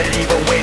Even evil.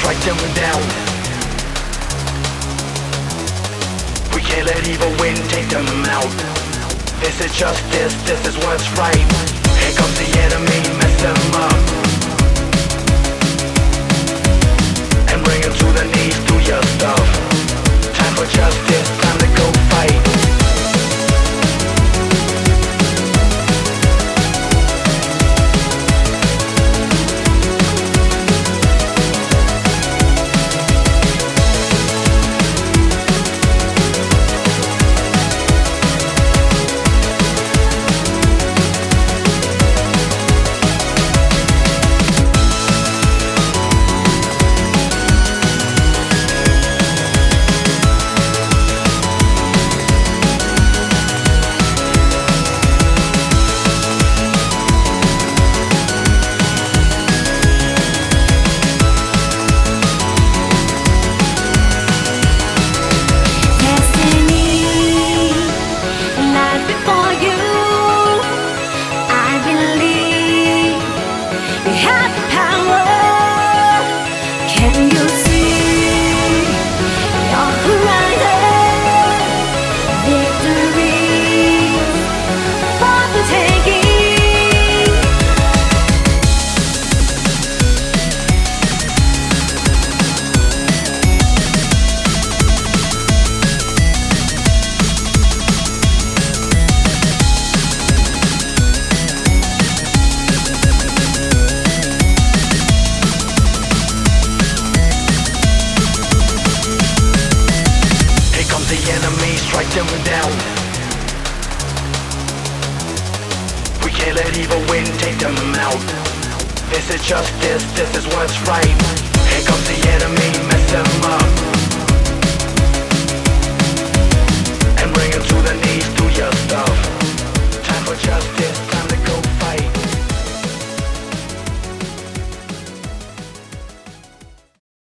strike till we're down. We can't let evil win, take them out. This is justice, this is what's right. Here comes the enemy, mess them up. We Happy Let evil win, take them out. This is justice, this is what's right.